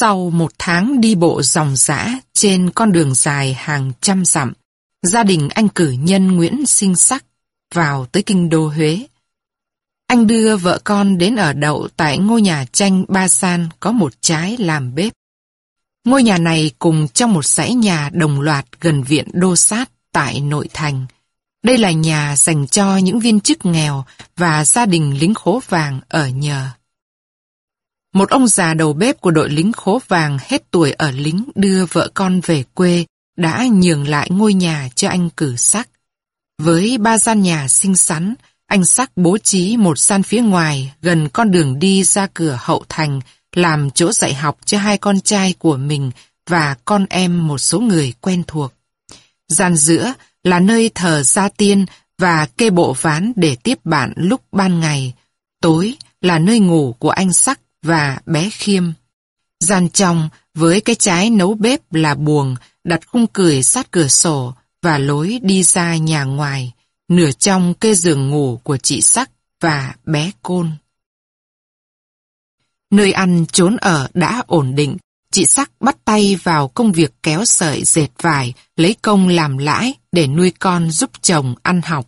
Sau một tháng đi bộ dòng dã trên con đường dài hàng trăm dặm, gia đình anh cử nhân Nguyễn Sinh Sắc vào tới kinh đô Huế. Anh đưa vợ con đến ở đậu tại ngôi nhà tranh Ba San có một trái làm bếp. Ngôi nhà này cùng trong một dãy nhà đồng loạt gần viện Đô Sát tại nội thành. Đây là nhà dành cho những viên chức nghèo và gia đình lính khố vàng ở nhờ. Một ông già đầu bếp của đội lính khố vàng hết tuổi ở lính đưa vợ con về quê đã nhường lại ngôi nhà cho anh cử sắc. Với ba gian nhà xinh xắn, anh sắc bố trí một gian phía ngoài gần con đường đi ra cửa hậu thành làm chỗ dạy học cho hai con trai của mình và con em một số người quen thuộc. Gian giữa là nơi thờ gia tiên và kê bộ ván để tiếp bạn lúc ban ngày. Tối là nơi ngủ của anh Sắc và bé Khiêm. Gian trong với cái trái nấu bếp là buồng đặt khung cười sát cửa sổ và lối đi ra nhà ngoài, nửa trong kê giường ngủ của chị Sắc và bé Côn. Nơi ăn trốn ở đã ổn định, chị Sắc bắt tay vào công việc kéo sợi dệt vải, lấy công làm lãi để nuôi con giúp chồng ăn học.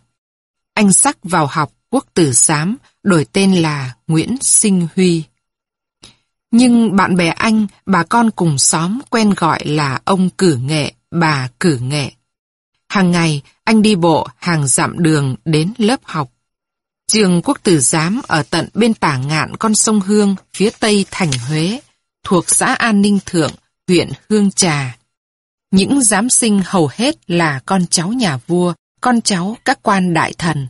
Anh Sắc vào học quốc tử giám, đổi tên là Nguyễn Sinh Huy. Nhưng bạn bè anh, bà con cùng xóm quen gọi là ông cử nghệ, bà cử nghệ. Hàng ngày, anh đi bộ hàng dặm đường đến lớp học. Trường quốc tử giám ở tận bên tả ngạn con sông Hương, phía tây thành Huế, thuộc xã An Ninh Thượng, huyện Hương Trà. Những giám sinh hầu hết là con cháu nhà vua, con cháu các quan đại thần.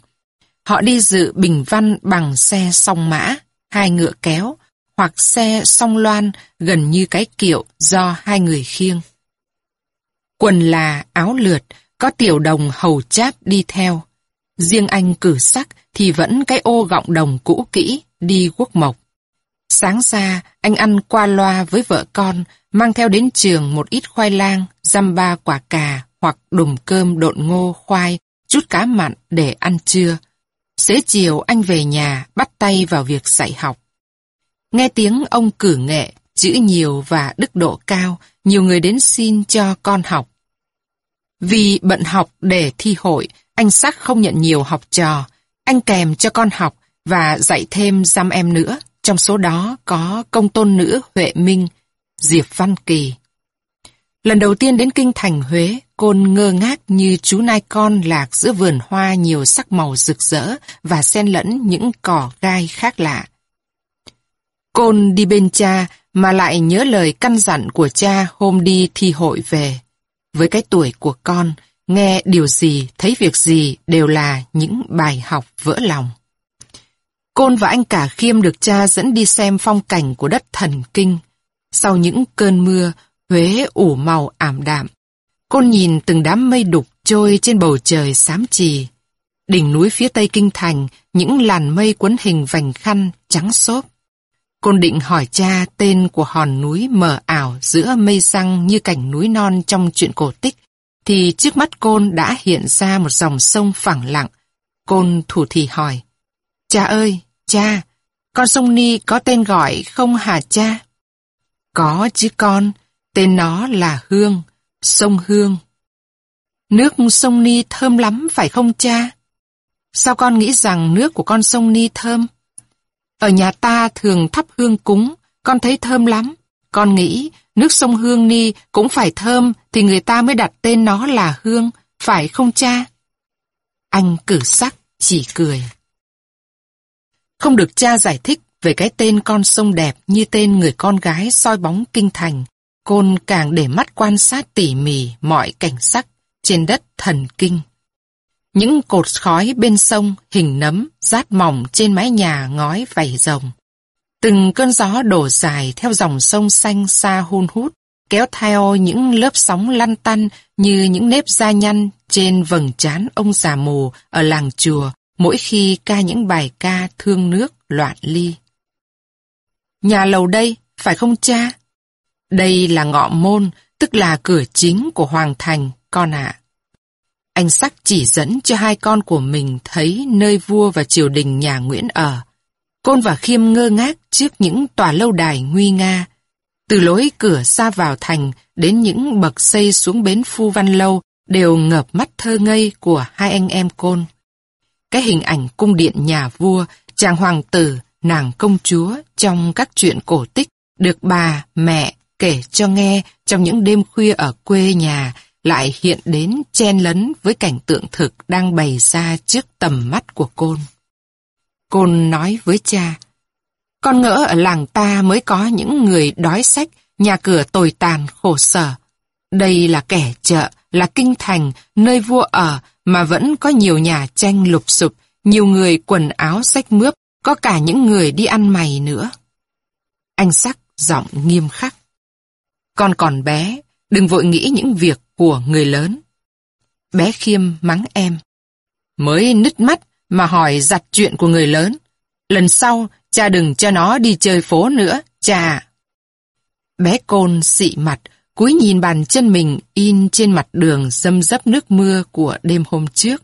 Họ đi dự bình văn bằng xe song mã, hai ngựa kéo, hoặc xe song loan gần như cái kiệu do hai người khiêng. Quần là áo lượt, có tiểu đồng hầu cháp đi theo. Riêng anh cử sắc thì vẫn cái ô gọng đồng cũ kỹ đi quốc mộc. Sáng ra, anh ăn qua loa với vợ con, mang theo đến trường một ít khoai lang, dăm ba quả cà hoặc đùm cơm độn ngô, khoai, chút cá mặn để ăn trưa. Xế chiều anh về nhà bắt tay vào việc dạy học. Nghe tiếng ông cử nghệ, chữ nhiều và đức độ cao, nhiều người đến xin cho con học. Vì bận học để thi hội, anh sắc không nhận nhiều học trò. Anh kèm cho con học và dạy thêm dăm em nữa. Trong số đó có công tôn nữ Huệ Minh, Diệp Văn Kỳ. Lần đầu tiên đến kinh thành Huế, Côn ngơ ngác như chú nai con lạc giữa vườn hoa nhiều sắc màu rực rỡ và xen lẫn những cỏ gai khác lạ. Côn đi bên cha mà lại nhớ lời căn dặn của cha hôm đi thi hội về. Với cái tuổi của con, nghe điều gì, thấy việc gì đều là những bài học vỡ lòng. Côn và anh cả khiêm được cha dẫn đi xem phong cảnh của đất thần kinh. Sau những cơn mưa, Huế ủ màu ảm đạm. Côn nhìn từng đám mây đục trôi trên bầu trời xám trì. Đỉnh núi phía tây kinh thành, những làn mây quấn hình vành khăn trắng xốp. Côn định hỏi cha tên của hòn núi mờ ảo giữa mây xăng như cảnh núi non trong chuyện cổ tích, thì trước mắt Côn đã hiện ra một dòng sông phẳng lặng. Côn thủ thì hỏi, Cha ơi, cha, con sông Ni có tên gọi không hả cha? Có chứ con, tên nó là Hương, sông Hương. Nước sông Ni thơm lắm phải không cha? Sao con nghĩ rằng nước của con sông Ni thơm? Ở nhà ta thường thắp hương cúng, con thấy thơm lắm. Con nghĩ nước sông Hương Ni cũng phải thơm thì người ta mới đặt tên nó là Hương, phải không cha? Anh cử sắc, chỉ cười. Không được cha giải thích về cái tên con sông đẹp như tên người con gái soi bóng kinh thành, Côn càng để mắt quan sát tỉ mỉ mọi cảnh sắc trên đất thần kinh. Những cột khói bên sông, hình nấm, rát mỏng trên mái nhà ngói vảy rồng. Từng cơn gió đổ dài theo dòng sông xanh xa hun hút, kéo theo những lớp sóng lăn tăn như những nếp da nhăn trên vầng trán ông già mù ở làng chùa mỗi khi ca những bài ca thương nước loạn ly. Nhà lầu đây, phải không cha? Đây là ngọ môn, tức là cửa chính của Hoàng Thành, con ạ. Anh Sắc chỉ dẫn cho hai con của mình thấy nơi vua và triều đình nhà Nguyễn ở. Côn và Khiêm ngơ ngác trước những tòa lâu đài nguy nga. Từ lối cửa xa vào thành đến những bậc xây xuống bến Phu Văn Lâu đều ngợp mắt thơ ngây của hai anh em côn. Cái hình ảnh cung điện nhà vua, chàng hoàng tử, nàng công chúa trong các chuyện cổ tích được bà, mẹ kể cho nghe trong những đêm khuya ở quê nhà lại hiện đến chen lấn với cảnh tượng thực đang bày ra trước tầm mắt của côn. Côn nói với cha, con ngỡ ở làng ta mới có những người đói sách, nhà cửa tồi tàn, khổ sở. Đây là kẻ chợ, là kinh thành, nơi vua ở, mà vẫn có nhiều nhà tranh lục sụp, nhiều người quần áo sách mướp, có cả những người đi ăn mày nữa. Anh sắc giọng nghiêm khắc. Con còn bé, đừng vội nghĩ những việc của người lớn. Bé khiêm mắng em. Mới nứt mắt mà hỏi giặt chuyện của người lớn. Lần sau, cha đừng cho nó đi chơi phố nữa, cha. Bé côn xị mặt, cúi nhìn bàn chân mình in trên mặt đường dâm dấp nước mưa của đêm hôm trước.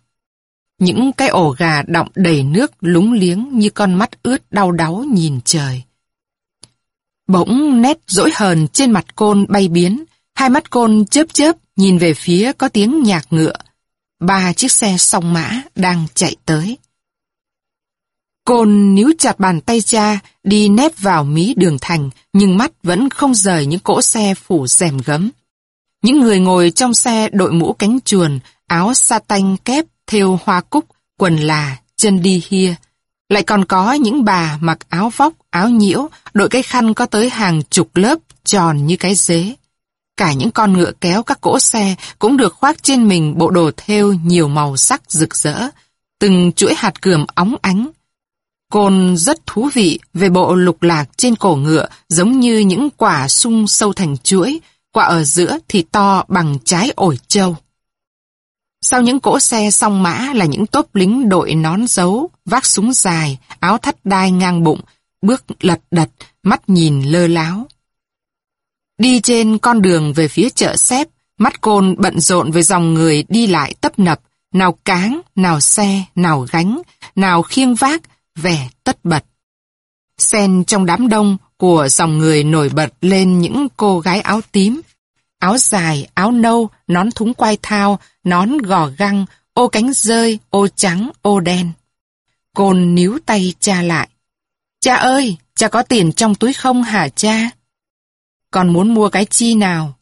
Những cái ổ gà đọng đầy nước lúng liếng như con mắt ướt đau đáu nhìn trời. Bỗng nét dỗi hờn trên mặt côn bay biến, hai mắt côn chớp chớp nhìn về phía có tiếng nhạc ngựa. Ba chiếc xe song mã đang chạy tới. Côn níu chặt bàn tay cha, đi nép vào mí đường thành, nhưng mắt vẫn không rời những cỗ xe phủ rèm gấm. Những người ngồi trong xe đội mũ cánh chuồn, áo sa tanh kép, thêu hoa cúc, quần là, chân đi hia. Lại còn có những bà mặc áo vóc, áo nhiễu, đội cái khăn có tới hàng chục lớp, tròn như cái dế. Cả những con ngựa kéo các cỗ xe cũng được khoác trên mình bộ đồ thêu nhiều màu sắc rực rỡ, từng chuỗi hạt cườm óng ánh, Côn rất thú vị về bộ lục lạc trên cổ ngựa giống như những quả sung sâu thành chuỗi, quả ở giữa thì to bằng trái ổi trâu. Sau những cỗ xe song mã là những tốp lính đội nón dấu, vác súng dài, áo thắt đai ngang bụng, bước lật đật, mắt nhìn lơ láo. Đi trên con đường về phía chợ xếp, mắt côn bận rộn với dòng người đi lại tấp nập, nào cáng, nào xe, nào gánh, nào khiêng vác, vẻ tất bật. Xen trong đám đông của dòng người nổi bật lên những cô gái áo tím, áo dài, áo nâu, nón thúng quai thao, nón gò găng, ô cánh rơi, ô trắng, ô đen. Côn níu tay cha lại. Cha ơi, cha có tiền trong túi không hả cha? Con muốn mua cái chi nào?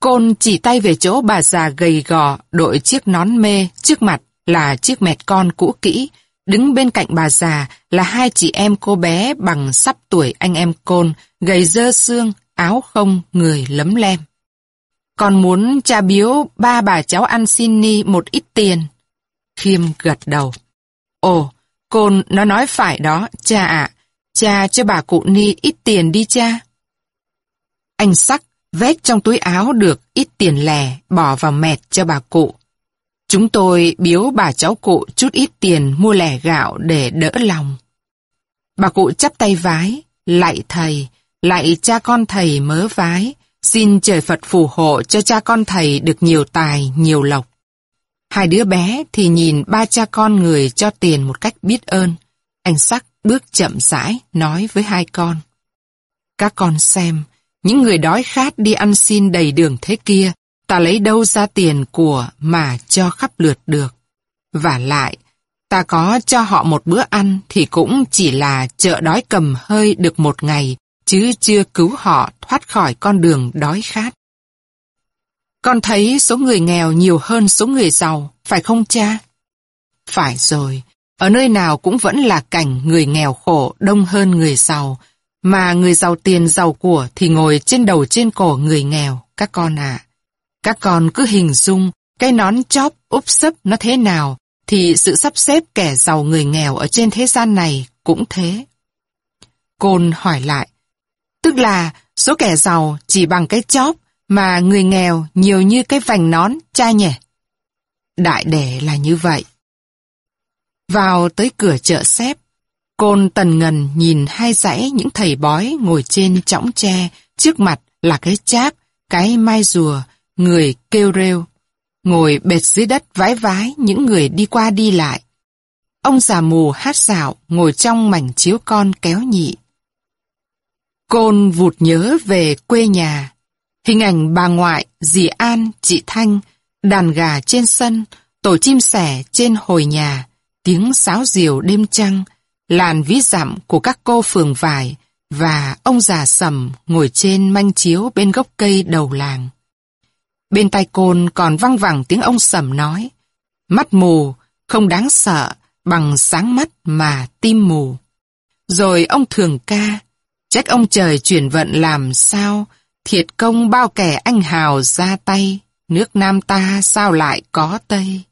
Côn chỉ tay về chỗ bà già gầy gò đội chiếc nón mê trước mặt là chiếc mẹt con cũ kỹ, Đứng bên cạnh bà già là hai chị em cô bé bằng sắp tuổi anh em côn, gầy dơ xương, áo không, người lấm lem. Còn muốn cha biếu ba bà cháu ăn xin ni một ít tiền. Khiêm gật đầu. Ồ, côn nó nói phải đó, cha ạ. cha cho bà cụ ni ít tiền đi cha. Anh sắc vét trong túi áo được ít tiền lẻ bỏ vào mẹt cho bà cụ. Chúng tôi biếu bà cháu cụ chút ít tiền mua lẻ gạo để đỡ lòng. Bà cụ chắp tay vái, lạy thầy, lạy cha con thầy mớ vái, xin trời Phật phù hộ cho cha con thầy được nhiều tài, nhiều lộc. Hai đứa bé thì nhìn ba cha con người cho tiền một cách biết ơn. Anh sắc bước chậm rãi nói với hai con. Các con xem, những người đói khát đi ăn xin đầy đường thế kia, ta lấy đâu ra tiền của mà cho khắp lượt được. Và lại, ta có cho họ một bữa ăn thì cũng chỉ là chợ đói cầm hơi được một ngày, chứ chưa cứu họ thoát khỏi con đường đói khát. Con thấy số người nghèo nhiều hơn số người giàu, phải không cha? Phải rồi, ở nơi nào cũng vẫn là cảnh người nghèo khổ đông hơn người giàu, mà người giàu tiền giàu của thì ngồi trên đầu trên cổ người nghèo, các con ạ. Các con cứ hình dung cái nón chóp úp sấp nó thế nào, thì sự sắp xếp kẻ giàu người nghèo ở trên thế gian này cũng thế. Côn hỏi lại, tức là số kẻ giàu chỉ bằng cái chóp mà người nghèo nhiều như cái vành nón cha nhỉ? Đại để là như vậy. Vào tới cửa chợ xếp, Côn tần ngần nhìn hai dãy những thầy bói ngồi trên chõng tre, trước mặt là cái cháp, cái mai rùa, người kêu rêu, ngồi bệt dưới đất vái vái những người đi qua đi lại. Ông già mù hát xạo ngồi trong mảnh chiếu con kéo nhị. Côn vụt nhớ về quê nhà. Hình ảnh bà ngoại, dì An, chị Thanh, đàn gà trên sân, tổ chim sẻ trên hồi nhà, tiếng sáo diều đêm trăng, làn ví dặm của các cô phường vải và ông già sầm ngồi trên manh chiếu bên gốc cây đầu làng. Bên tai côn còn văng vẳng tiếng ông sầm nói, mắt mù, không đáng sợ, bằng sáng mắt mà tim mù. Rồi ông thường ca, trách ông trời chuyển vận làm sao, thiệt công bao kẻ anh hào ra tay, nước Nam ta sao lại có Tây.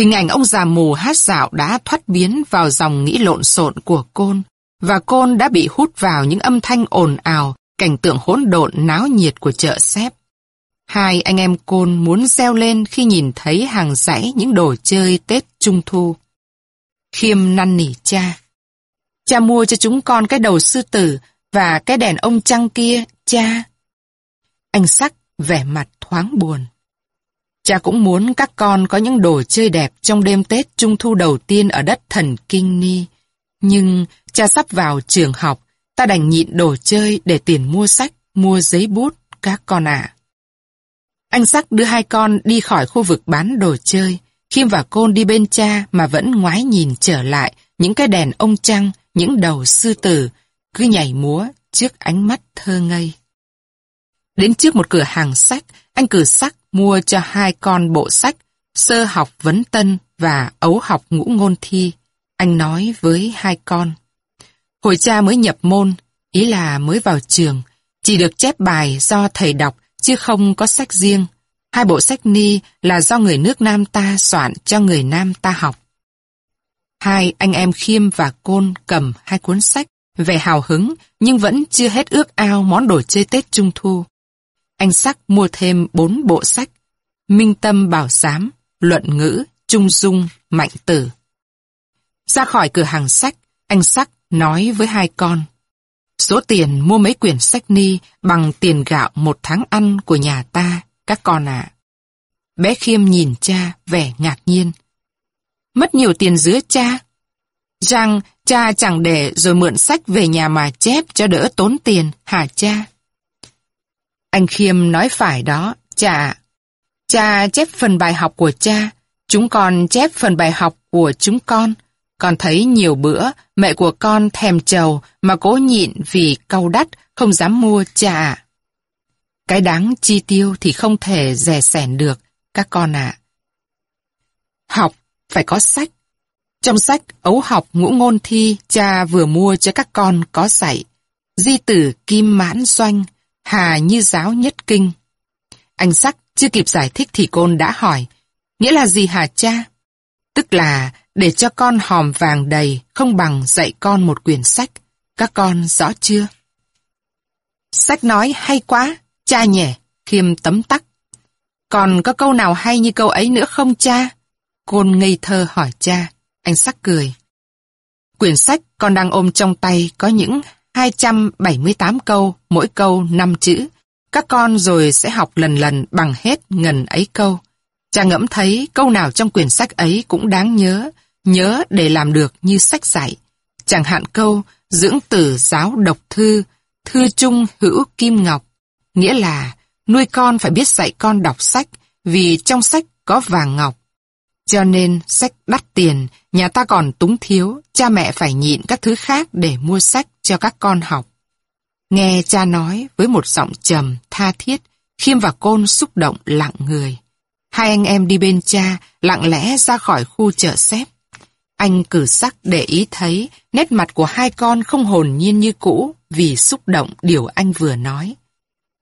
Hình ảnh ông già mù hát dạo đã thoát biến vào dòng nghĩ lộn xộn của côn, và côn đã bị hút vào những âm thanh ồn ào, cảnh tượng hỗn độn náo nhiệt của chợ xếp. Hai anh em côn muốn reo lên khi nhìn thấy hàng dãy những đồ chơi Tết Trung Thu. Khiêm năn nỉ cha. Cha mua cho chúng con cái đầu sư tử và cái đèn ông trăng kia, cha. Anh sắc vẻ mặt thoáng buồn. Cha cũng muốn các con có những đồ chơi đẹp trong đêm Tết Trung Thu đầu tiên ở đất thần Kinh Ni. Nhưng cha sắp vào trường học, ta đành nhịn đồ chơi để tiền mua sách, mua giấy bút, các con ạ. Anh Sắc đưa hai con đi khỏi khu vực bán đồ chơi. Khiêm và Côn đi bên cha mà vẫn ngoái nhìn trở lại những cái đèn ông trăng, những đầu sư tử, cứ nhảy múa trước ánh mắt thơ ngây. Đến trước một cửa hàng sách, anh cử sắc mua cho hai con bộ sách, sơ học vấn tân và ấu học ngũ ngôn thi. Anh nói với hai con. Hồi cha mới nhập môn, ý là mới vào trường, chỉ được chép bài do thầy đọc chứ không có sách riêng. Hai bộ sách ni là do người nước Nam ta soạn cho người Nam ta học. Hai anh em Khiêm và Côn cầm hai cuốn sách, vẻ hào hứng nhưng vẫn chưa hết ước ao món đồ chơi Tết Trung Thu. Anh Sắc mua thêm bốn bộ sách, Minh Tâm Bảo Giám, Luận Ngữ, Trung Dung, Mạnh Tử. Ra khỏi cửa hàng sách, anh Sắc nói với hai con. Số tiền mua mấy quyển sách ni bằng tiền gạo một tháng ăn của nhà ta, các con ạ. Bé Khiêm nhìn cha vẻ ngạc nhiên. Mất nhiều tiền giữa cha. Rằng cha chẳng để rồi mượn sách về nhà mà chép cho đỡ tốn tiền, hả cha? Anh Khiêm nói phải đó, cha. Cha chép phần bài học của cha, chúng con chép phần bài học của chúng con. Con thấy nhiều bữa mẹ của con thèm trầu mà cố nhịn vì cau đắt không dám mua cha Cái đáng chi tiêu thì không thể rẻ sẻn được, các con ạ. Học phải có sách. Trong sách ấu học ngũ ngôn thi cha vừa mua cho các con có dạy. Di tử kim mãn doanh, hà như giáo nhất kinh. Anh sắc chưa kịp giải thích thì côn đã hỏi, nghĩa là gì hả cha? Tức là để cho con hòm vàng đầy không bằng dạy con một quyển sách. Các con rõ chưa? Sách nói hay quá, cha nhỉ, khiêm tấm tắc. Còn có câu nào hay như câu ấy nữa không cha? Côn ngây thơ hỏi cha, anh sắc cười. Quyển sách con đang ôm trong tay có những 278 câu, mỗi câu 5 chữ. Các con rồi sẽ học lần lần bằng hết ngần ấy câu. Cha ngẫm thấy câu nào trong quyển sách ấy cũng đáng nhớ, nhớ để làm được như sách dạy. Chẳng hạn câu dưỡng tử giáo độc thư, thư trung hữu kim ngọc, nghĩa là nuôi con phải biết dạy con đọc sách, vì trong sách có vàng ngọc. Cho nên sách đắt tiền, nhà ta còn túng thiếu, cha mẹ phải nhịn các thứ khác để mua sách cho các con học. Nghe cha nói với một giọng trầm, tha thiết, Khiêm và Côn xúc động lặng người. Hai anh em đi bên cha, lặng lẽ ra khỏi khu chợ xếp. Anh cử sắc để ý thấy nét mặt của hai con không hồn nhiên như cũ vì xúc động điều anh vừa nói.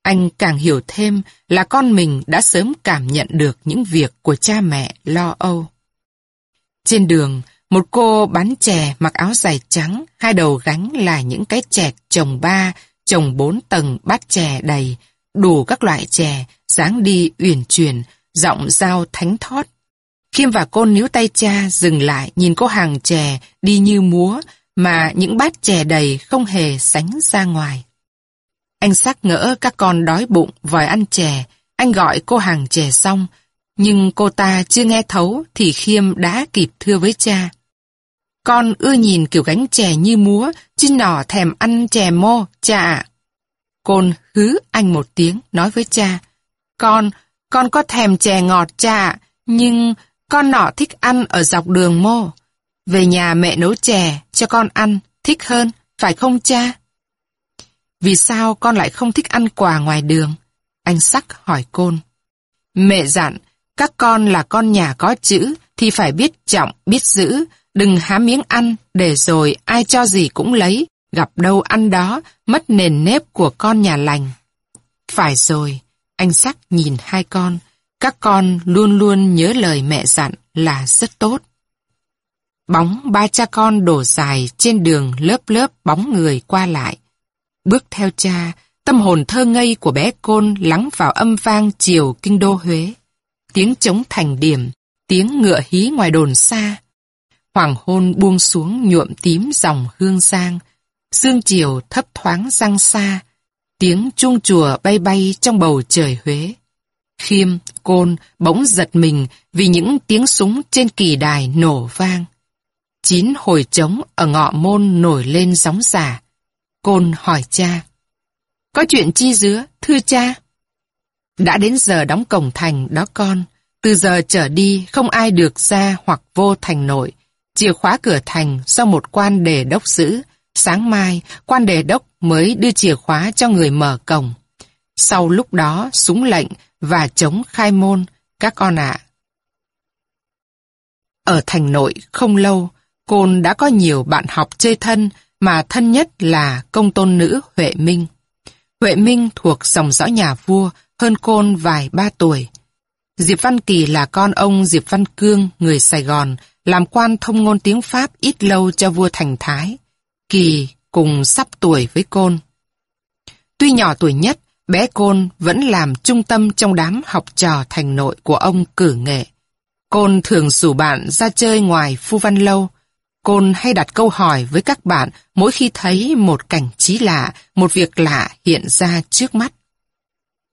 Anh càng hiểu thêm là con mình đã sớm cảm nhận được những việc của cha mẹ lo âu. Trên đường, một cô bán chè mặc áo dài trắng, hai đầu gánh là những cái chẹt trồng ba, trồng bốn tầng bát chè đầy, đủ các loại chè, dáng đi uyển chuyển, giọng dao thánh thót. Khiêm và cô níu tay cha dừng lại nhìn cô hàng chè đi như múa mà những bát chè đầy không hề sánh ra ngoài. Anh sắc ngỡ các con đói bụng vòi ăn chè, anh gọi cô hàng chè xong, nhưng cô ta chưa nghe thấu thì Khiêm đã kịp thưa với cha. Con ưa nhìn kiểu gánh chè như múa, chứ nỏ thèm ăn chè mô, cha ạ. Côn hứ anh một tiếng, nói với cha. Con, con có thèm chè ngọt cha ạ, nhưng con nọ thích ăn ở dọc đường mô. Về nhà mẹ nấu chè cho con ăn, thích hơn, phải không cha? Vì sao con lại không thích ăn quà ngoài đường? Anh sắc hỏi côn. Mẹ dặn, các con là con nhà có chữ thì phải biết trọng, biết giữ, đừng há miếng ăn để rồi ai cho gì cũng lấy, gặp đâu ăn đó, mất nền nếp của con nhà lành. Phải rồi, anh sắc nhìn hai con, các con luôn luôn nhớ lời mẹ dặn là rất tốt. Bóng ba cha con đổ dài trên đường lớp lớp bóng người qua lại. Bước theo cha, tâm hồn thơ ngây của bé Côn lắng vào âm vang chiều kinh đô Huế. Tiếng trống thành điểm, tiếng ngựa hí ngoài đồn xa. Hoàng hôn buông xuống nhuộm tím dòng hương giang. Dương chiều thấp thoáng răng xa. Tiếng chuông chùa bay bay trong bầu trời Huế. Khiêm, Côn bỗng giật mình vì những tiếng súng trên kỳ đài nổ vang. Chín hồi trống ở ngọ môn nổi lên sóng giả. Côn hỏi cha. Có chuyện chi dứa, thưa cha? Đã đến giờ đóng cổng thành đó con. Từ giờ trở đi không ai được ra hoặc vô thành nội. Chìa khóa cửa thành do một quan đề đốc giữ. Sáng mai, quan đề đốc mới đưa chìa khóa cho người mở cổng. Sau lúc đó, súng lệnh và chống khai môn, các con ạ. Ở thành nội không lâu, Côn đã có nhiều bạn học chơi thân, mà thân nhất là công tôn nữ Huệ Minh. Huệ Minh thuộc dòng dõi nhà vua, hơn Côn vài ba tuổi. Diệp Văn Kỳ là con ông Diệp Văn Cương, người Sài Gòn, làm quan thông ngôn tiếng Pháp ít lâu cho vua Thành Thái. Kỳ cùng sắp tuổi với Côn. Tuy nhỏ tuổi nhất, bé Côn vẫn làm trung tâm trong đám học trò thành nội của ông cử nghệ. Côn thường rủ bạn ra chơi ngoài Phu Văn Lâu, Côn hay đặt câu hỏi với các bạn mỗi khi thấy một cảnh trí lạ, một việc lạ hiện ra trước mắt.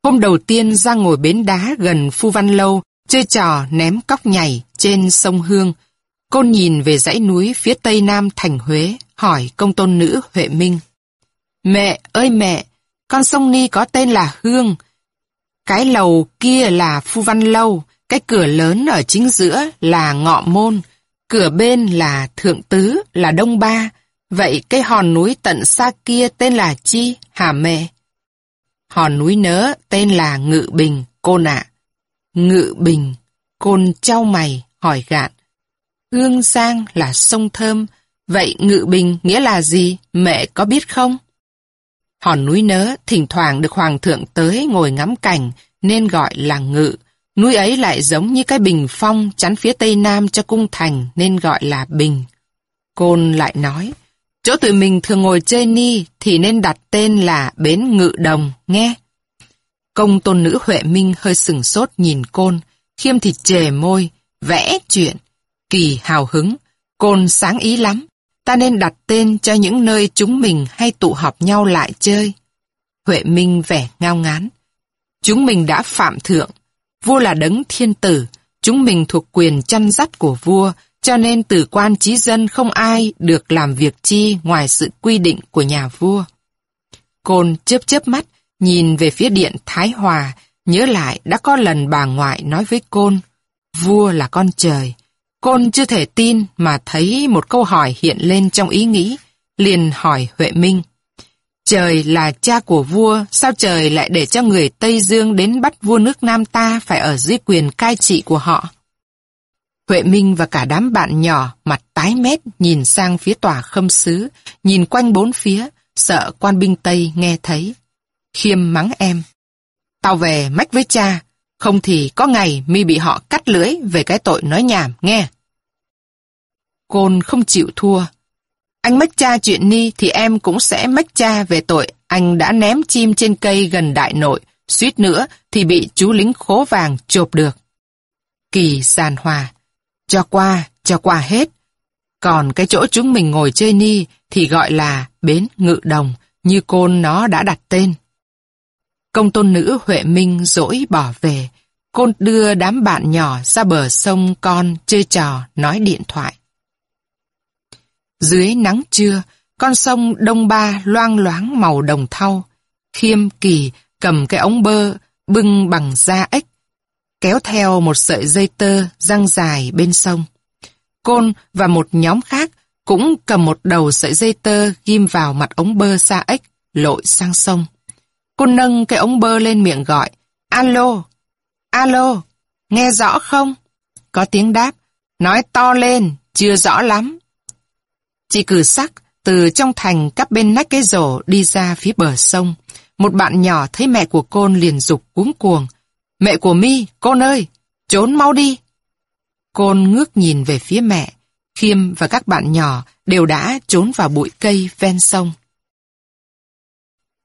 Hôm đầu tiên ra ngồi bến đá gần Phu Văn Lâu, chơi trò ném cóc nhảy trên sông Hương. Côn nhìn về dãy núi phía tây nam thành Huế, hỏi công tôn nữ Huệ Minh. Mẹ ơi mẹ, con sông Ni có tên là Hương. Cái lầu kia là Phu Văn Lâu, cái cửa lớn ở chính giữa là Ngọ Môn, Cửa bên là Thượng Tứ, là Đông Ba. Vậy cái hòn núi tận xa kia tên là chi, hả mẹ? Hòn núi nớ tên là Ngự Bình, cô nạ. Ngự Bình, côn trao mày, hỏi gạn. Hương Giang là sông thơm, vậy Ngự Bình nghĩa là gì, mẹ có biết không? Hòn núi nớ thỉnh thoảng được hoàng thượng tới ngồi ngắm cảnh nên gọi là ngự, Núi ấy lại giống như cái bình phong chắn phía tây nam cho cung thành nên gọi là bình. Côn lại nói, chỗ tụi mình thường ngồi chơi ni thì nên đặt tên là bến ngự đồng, nghe. Công tôn nữ Huệ Minh hơi sừng sốt nhìn côn, khiêm thì chề môi, vẽ chuyện. Kỳ hào hứng, côn sáng ý lắm, ta nên đặt tên cho những nơi chúng mình hay tụ họp nhau lại chơi. Huệ Minh vẻ ngao ngán. Chúng mình đã phạm thượng, Vua là đấng thiên tử, chúng mình thuộc quyền chăn dắt của vua, cho nên từ quan trí dân không ai được làm việc chi ngoài sự quy định của nhà vua. Côn chớp chớp mắt, nhìn về phía điện Thái Hòa, nhớ lại đã có lần bà ngoại nói với Côn, vua là con trời. Côn chưa thể tin mà thấy một câu hỏi hiện lên trong ý nghĩ, liền hỏi Huệ Minh. Trời là cha của vua, sao trời lại để cho người Tây Dương đến bắt vua nước Nam ta phải ở dưới quyền cai trị của họ? Huệ Minh và cả đám bạn nhỏ mặt tái mét nhìn sang phía tòa khâm sứ, nhìn quanh bốn phía, sợ quan binh Tây nghe thấy. Khiêm mắng em. Tao về mách với cha, không thì có ngày mi bị họ cắt lưỡi về cái tội nói nhảm, nghe. Côn không chịu thua, anh mách cha chuyện ni thì em cũng sẽ mách cha về tội anh đã ném chim trên cây gần đại nội, suýt nữa thì bị chú lính khố vàng chộp được. Kỳ sàn hòa. Cho qua, cho qua hết. Còn cái chỗ chúng mình ngồi chơi ni thì gọi là bến ngự đồng, như côn nó đã đặt tên. Công tôn nữ Huệ Minh dỗi bỏ về, côn đưa đám bạn nhỏ ra bờ sông con chơi trò nói điện thoại. Dưới nắng trưa, con sông Đông Ba loang loáng màu đồng thau. Khiêm kỳ cầm cái ống bơ bưng bằng da ếch, kéo theo một sợi dây tơ răng dài bên sông. Côn và một nhóm khác cũng cầm một đầu sợi dây tơ ghim vào mặt ống bơ xa ếch, lội sang sông. Côn nâng cái ống bơ lên miệng gọi, alo, alo, nghe rõ không? Có tiếng đáp, nói to lên, chưa rõ lắm. Chị cử sắc từ trong thành cắp bên nách cái rổ đi ra phía bờ sông. Một bạn nhỏ thấy mẹ của côn liền dục cuống cuồng. Mẹ của mi, côn ơi, trốn mau đi. Côn ngước nhìn về phía mẹ, Khiêm và các bạn nhỏ đều đã trốn vào bụi cây ven sông.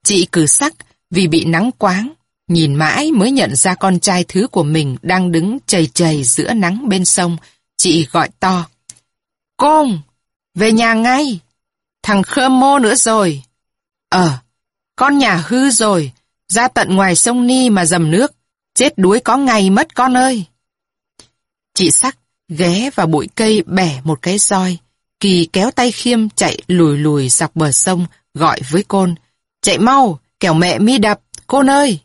Chị cử sắc vì bị nắng quáng, nhìn mãi mới nhận ra con trai thứ của mình đang đứng chầy chầy giữa nắng bên sông. Chị gọi to. Côn, về nhà ngay. Thằng Khơm Mô nữa rồi. Ờ, con nhà hư rồi, ra tận ngoài sông Ni mà dầm nước. Chết đuối có ngày mất con ơi. Chị sắc ghé vào bụi cây bẻ một cái roi. Kỳ kéo tay khiêm chạy lùi lùi dọc bờ sông, gọi với côn. Chạy mau, kẻo mẹ mi đập, côn ơi!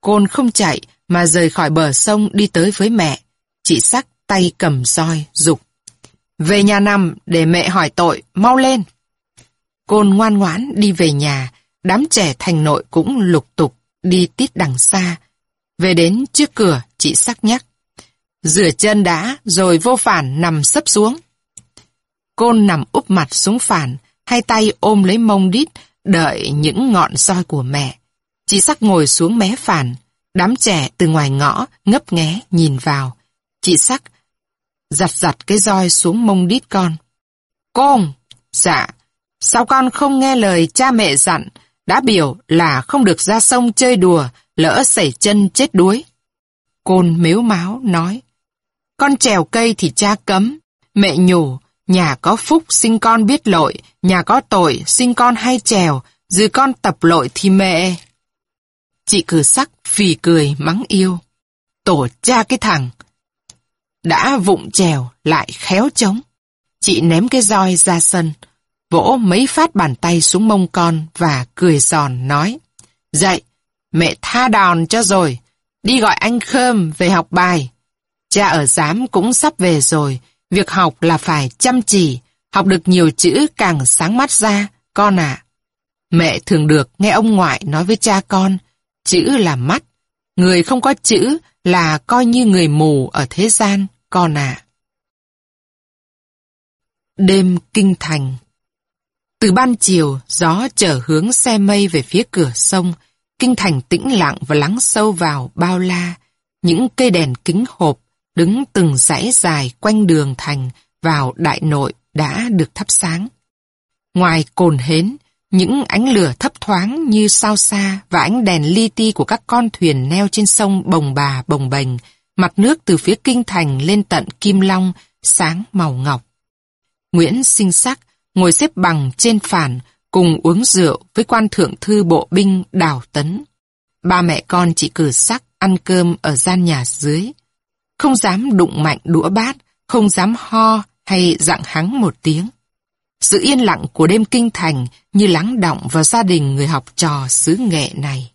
Côn không chạy, mà rời khỏi bờ sông đi tới với mẹ. Chị sắc tay cầm roi, dục về nhà nằm để mẹ hỏi tội, mau lên. Côn ngoan ngoãn đi về nhà, đám trẻ thành nội cũng lục tục đi tít đằng xa. Về đến trước cửa, chị sắc nhắc. Rửa chân đã, rồi vô phản nằm sấp xuống. Côn nằm úp mặt xuống phản, hai tay ôm lấy mông đít, đợi những ngọn soi của mẹ. Chị sắc ngồi xuống mé phản, đám trẻ từ ngoài ngõ ngấp nghé nhìn vào. Chị sắc giặt giặt cái roi xuống mông đít con. con, dạ, sao con không nghe lời cha mẹ dặn, đã biểu là không được ra sông chơi đùa, lỡ xảy chân chết đuối. Côn mếu máu nói, con trèo cây thì cha cấm, mẹ nhủ, nhà có phúc sinh con biết lội, nhà có tội sinh con hay trèo, dư con tập lội thì mẹ. Chị cử sắc phì cười mắng yêu. Tổ cha cái thằng. Đã vụng trèo lại khéo trống. Chị ném cái roi ra sân, vỗ mấy phát bàn tay xuống mông con và cười giòn nói. Dậy, mẹ tha đòn cho rồi, đi gọi anh Khơm về học bài. Cha ở giám cũng sắp về rồi, việc học là phải chăm chỉ, học được nhiều chữ càng sáng mắt ra, con ạ. Mẹ thường được nghe ông ngoại nói với cha con, chữ là mắt, người không có chữ là coi như người mù ở thế gian, con ạ. Đêm kinh thành Từ ban chiều, gió chở hướng xe mây về phía cửa sông, kinh thành tĩnh lặng và lắng sâu vào bao la. Những cây đèn kính hộp đứng từng dãy dài quanh đường thành vào đại nội đã được thắp sáng. Ngoài cồn hến, những ánh lửa thấp thoáng như sao xa và ánh đèn li ti của các con thuyền neo trên sông bồng bà bồng bềnh, mặt nước từ phía kinh thành lên tận Kim Long, sáng màu ngọc. Nguyễn sinh sắc ngồi xếp bằng trên phản cùng uống rượu với quan thượng thư bộ binh Đào Tấn. Ba mẹ con chỉ cử sắc ăn cơm ở gian nhà dưới không dám đụng mạnh đũa bát, không dám ho hay dặn hắn một tiếng. Sự yên lặng của đêm kinh thành như lắng động vào gia đình người học trò xứ nghệ này.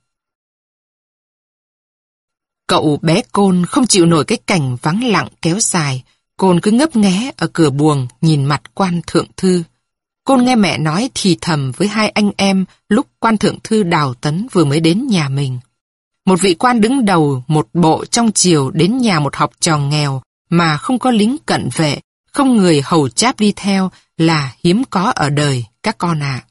Cậu bé Côn không chịu nổi cái cảnh vắng lặng kéo dài, Côn cứ ngấp nghé ở cửa buồng nhìn mặt quan thượng thư. Côn nghe mẹ nói thì thầm với hai anh em lúc quan thượng thư Đào Tấn vừa mới đến nhà mình. Một vị quan đứng đầu một bộ trong chiều đến nhà một học trò nghèo mà không có lính cận vệ, không người hầu cháp đi theo là hiếm có ở đời, các con ạ.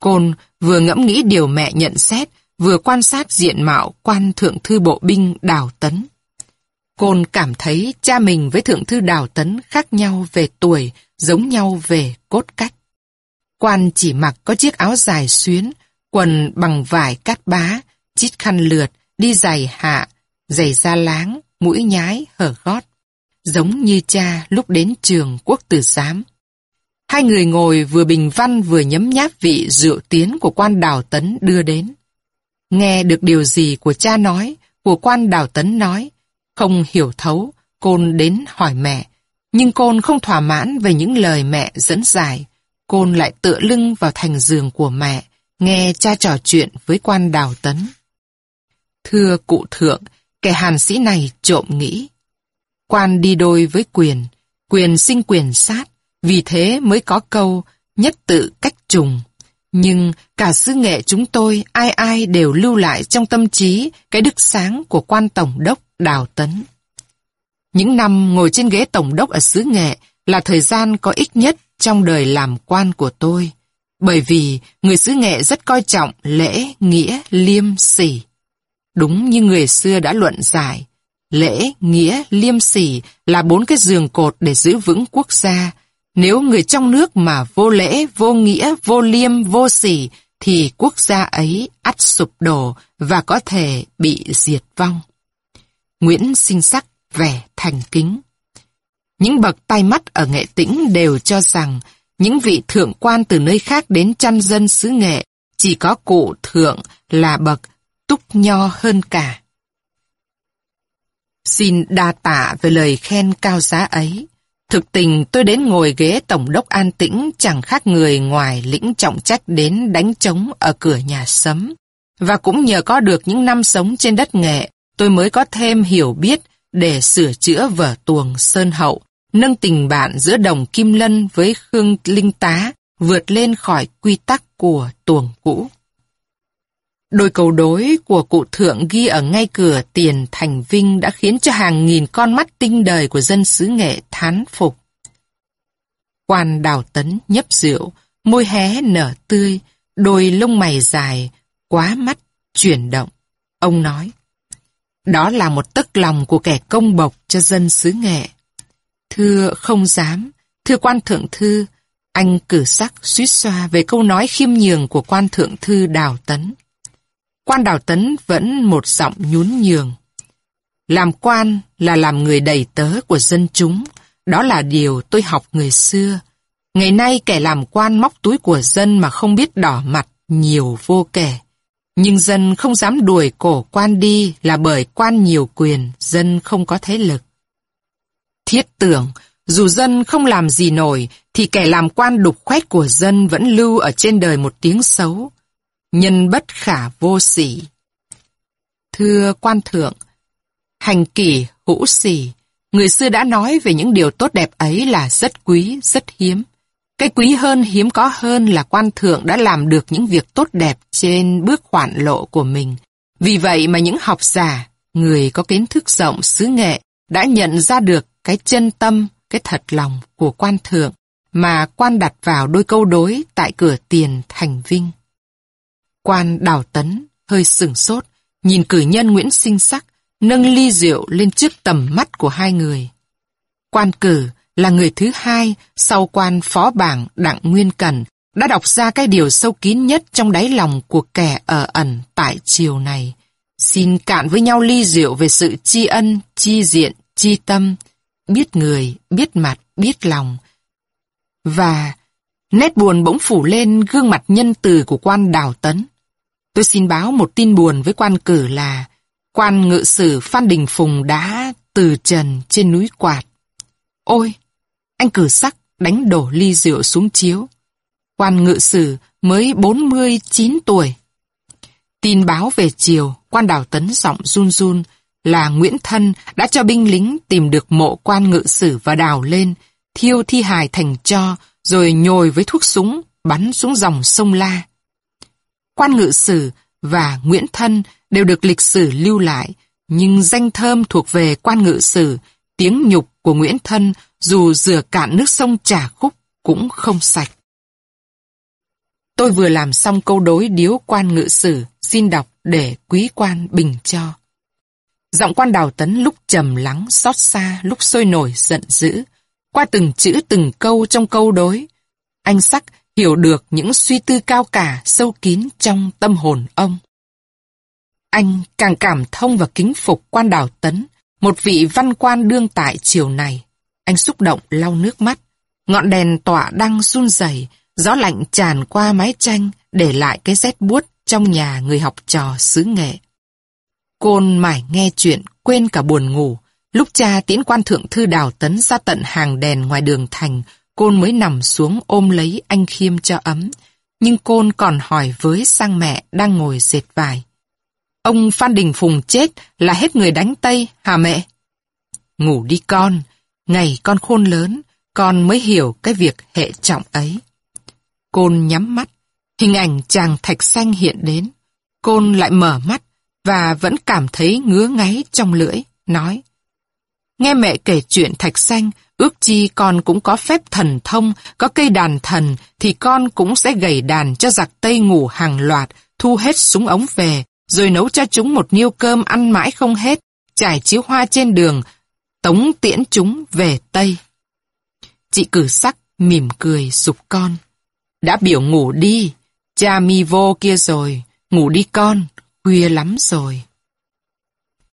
Côn vừa ngẫm nghĩ điều mẹ nhận xét, vừa quan sát diện mạo quan thượng thư bộ binh Đào Tấn. Côn cảm thấy cha mình với thượng thư Đào Tấn khác nhau về tuổi, giống nhau về cốt cách. Quan chỉ mặc có chiếc áo dài xuyến, quần bằng vải cát bá, chít khăn lượt, đi giày hạ, giày da láng, mũi nhái, hở gót. Giống như cha lúc đến trường quốc tử giám. Hai người ngồi vừa bình văn vừa nhấm nháp vị rượu tiến của quan đào tấn đưa đến. Nghe được điều gì của cha nói, của quan đào tấn nói, không hiểu thấu, côn đến hỏi mẹ. Nhưng côn không thỏa mãn về những lời mẹ dẫn giải. Côn lại tựa lưng vào thành giường của mẹ, nghe cha trò chuyện với quan đào tấn. Thưa cụ thượng, kẻ hàn sĩ này trộm nghĩ. Quan đi đôi với quyền, quyền sinh quyền sát, vì thế mới có câu nhất tự cách trùng. Nhưng cả sứ nghệ chúng tôi ai ai đều lưu lại trong tâm trí cái đức sáng của quan tổng đốc Đào Tấn. Những năm ngồi trên ghế tổng đốc ở xứ nghệ là thời gian có ích nhất trong đời làm quan của tôi. Bởi vì người xứ nghệ rất coi trọng lễ, nghĩa, liêm, sỉ. Đúng như người xưa đã luận giải, lễ, nghĩa, liêm sỉ là bốn cái giường cột để giữ vững quốc gia. Nếu người trong nước mà vô lễ, vô nghĩa, vô liêm, vô sỉ, thì quốc gia ấy ắt sụp đổ và có thể bị diệt vong. Nguyễn sinh sắc vẻ thành kính. Những bậc tay mắt ở nghệ tĩnh đều cho rằng những vị thượng quan từ nơi khác đến chăn dân xứ nghệ chỉ có cụ thượng là bậc túc nho hơn cả. Xin đa tạ về lời khen cao giá ấy. Thực tình tôi đến ngồi ghế tổng đốc an tĩnh chẳng khác người ngoài lĩnh trọng trách đến đánh trống ở cửa nhà sấm. Và cũng nhờ có được những năm sống trên đất nghệ, tôi mới có thêm hiểu biết để sửa chữa vở tuồng Sơn Hậu, nâng tình bạn giữa đồng Kim Lân với Khương Linh Tá vượt lên khỏi quy tắc của tuồng cũ. Đôi cầu đối của cụ thượng ghi ở ngay cửa tiền thành vinh đã khiến cho hàng nghìn con mắt tinh đời của dân xứ nghệ thán phục. Quan đào tấn nhấp rượu, môi hé nở tươi, đôi lông mày dài, quá mắt, chuyển động. Ông nói, đó là một tấc lòng của kẻ công bộc cho dân xứ nghệ. Thưa không dám, thưa quan thượng thư, anh cử sắc suýt xoa về câu nói khiêm nhường của quan thượng thư Đào Tấn. Quan Đào Tấn vẫn một giọng nhún nhường. Làm quan là làm người đầy tớ của dân chúng, đó là điều tôi học người xưa. Ngày nay kẻ làm quan móc túi của dân mà không biết đỏ mặt nhiều vô kể. Nhưng dân không dám đuổi cổ quan đi là bởi quan nhiều quyền, dân không có thế lực. Thiết tưởng, dù dân không làm gì nổi, thì kẻ làm quan đục khoét của dân vẫn lưu ở trên đời một tiếng xấu. Nhân bất khả vô sỉ. Thưa quan thượng, hành kỷ hữu sỉ, người xưa đã nói về những điều tốt đẹp ấy là rất quý, rất hiếm. Cái quý hơn hiếm có hơn là quan thượng đã làm được những việc tốt đẹp trên bước khoản lộ của mình. Vì vậy mà những học giả, người có kiến thức rộng xứ nghệ đã nhận ra được cái chân tâm, cái thật lòng của quan thượng mà quan đặt vào đôi câu đối tại cửa tiền thành vinh. Quan đào tấn, hơi sừng sốt, nhìn cử nhân Nguyễn sinh sắc, nâng ly rượu lên trước tầm mắt của hai người. Quan cử là người thứ hai sau quan phó bảng Đặng Nguyên cần đã đọc ra cái điều sâu kín nhất trong đáy lòng của kẻ ở ẩn tại chiều này. Xin cạn với nhau ly rượu về sự tri ân, chi diện, chi tâm, biết người, biết mặt, biết lòng. Và nét buồn bỗng phủ lên gương mặt nhân từ của quan Đào Tấn. Tôi xin báo một tin buồn với quan cử là quan ngự sử Phan Đình Phùng đã từ trần trên núi Quạt. Ôi, anh cử sắc đánh đổ ly rượu xuống chiếu. Quan ngự sử mới 49 tuổi. Tin báo về chiều, quan đào tấn giọng run run là Nguyễn Thân đã cho binh lính tìm được mộ quan ngự sử và đào lên, thiêu thi hài thành cho, rồi nhồi với thuốc súng, bắn xuống dòng sông La. Quan ngự sử và Nguyễn Thân đều được lịch sử lưu lại, nhưng danh thơm thuộc về quan ngự sử, tiếng nhục của Nguyễn Thân dù rửa cạn nước sông trà khúc cũng không sạch. Tôi vừa làm xong câu đối điếu quan ngự sử, xin đọc để quý quan bình cho. Giọng quan đào tấn lúc trầm lắng, xót xa, lúc sôi nổi, giận dữ. Qua từng chữ từng câu trong câu đối, anh sắc hiểu được những suy tư cao cả, sâu kín trong tâm hồn ông. Anh càng cảm thông và kính phục quan đào tấn, một vị văn quan đương tại chiều này. Anh xúc động lau nước mắt. Ngọn đèn tỏa đang run rẩy, gió lạnh tràn qua mái tranh, để lại cái rét buốt trong nhà người học trò xứ nghệ. Côn mải nghe chuyện, quên cả buồn ngủ. Lúc cha tiễn quan thượng thư đào tấn ra tận hàng đèn ngoài đường thành, Côn mới nằm xuống ôm lấy anh Khiêm cho ấm. Nhưng Côn còn hỏi với sang mẹ đang ngồi dệt vải. Ông Phan Đình Phùng chết là hết người đánh Tây hả mẹ? Ngủ đi con, ngày con khôn lớn, con mới hiểu cái việc hệ trọng ấy. Côn nhắm mắt, hình ảnh chàng thạch xanh hiện đến. Côn lại mở mắt và vẫn cảm thấy ngứa ngáy trong lưỡi, nói. Nghe mẹ kể chuyện thạch xanh, ước chi con cũng có phép thần thông, có cây đàn thần, thì con cũng sẽ gầy đàn cho giặc Tây ngủ hàng loạt, thu hết súng ống về, rồi nấu cho chúng một niêu cơm ăn mãi không hết, trải chiếu hoa trên đường, tống tiễn chúng về Tây. Chị cử sắc mỉm cười sụp con. Đã biểu ngủ đi, cha mi vô kia rồi, ngủ đi con, khuya lắm rồi.